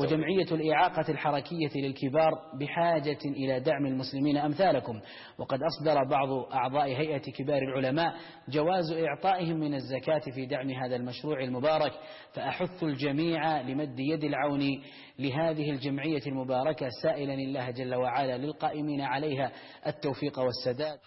وجمعية الإعاقة الحركية للكبار بحاجة إلى دعم المسلمين أمثالكم. وقد أصدر بعض أعضاء هيئة كبار العلماء جواز إعطائهم من الزكاة في دعم هذا المشروع المبارك. فأحث الجميع لمد يد العون لهذه الجمعية المباركة سائلا الله جل وعلا للقائمين عليها التوفيق والسداد.